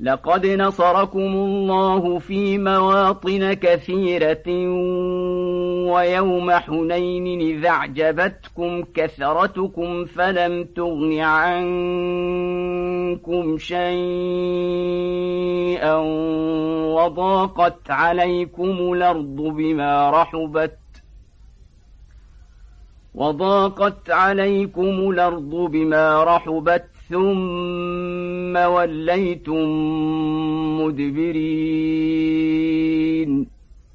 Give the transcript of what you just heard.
لقد نصركم الله في مواطن كثيرة ويوم حنين إذا أعجبتكم كثرتكم فلم تغن عنكم شيئا وضاقت عليكم الأرض بما رحبت وضاقت عليكم الأرض بما رحبت ثم وليتم مدبرين.